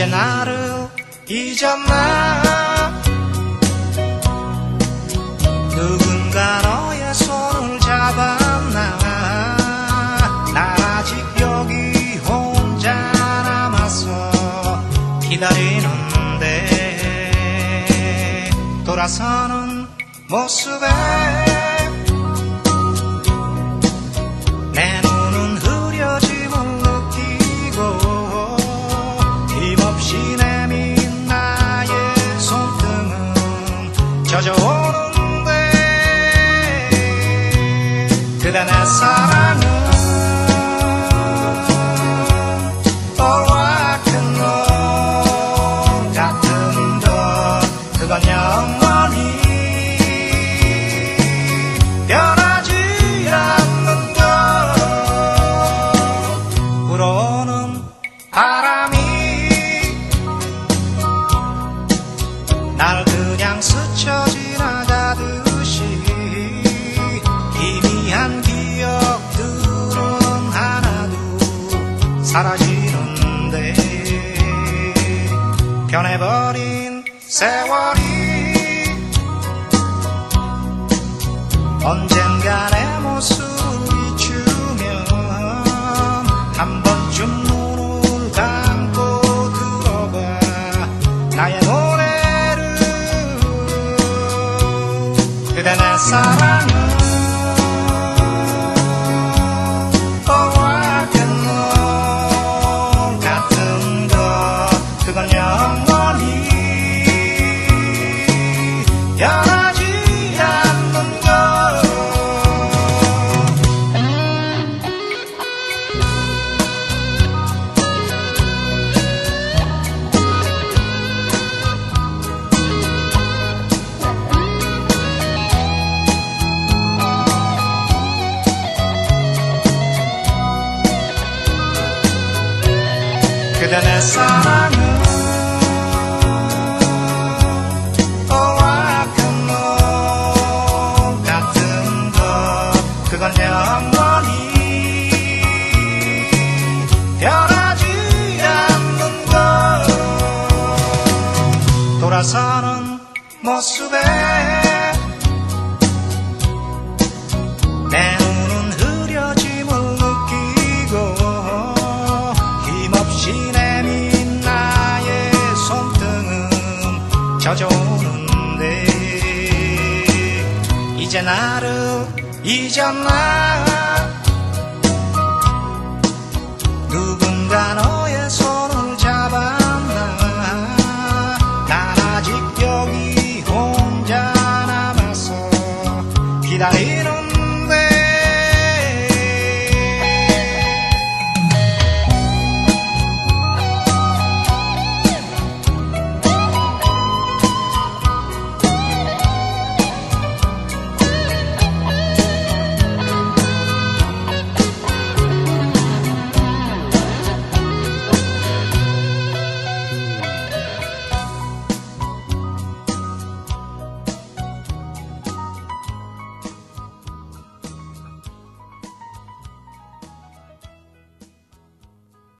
이제 나를 잊었나 누군가 너의 손을 잡았나. 나 아직 여기 혼자 남았어 기다리는데. 돌아서는 모습에 그대 내 사랑 가듯이 희미한 기억들은 하나도 사라지는데 변해버린 세월이 언젠가 내 그대 내 내 사랑은 오락앤롤 같은 것. 그건 영원히 변하지 않는 것. 돌아서는 모습에 젖었는데. 이제 나를 잊었나? 누군가 너의 손을 잡았나? 난 아직 여기 혼자 남았어 기다리는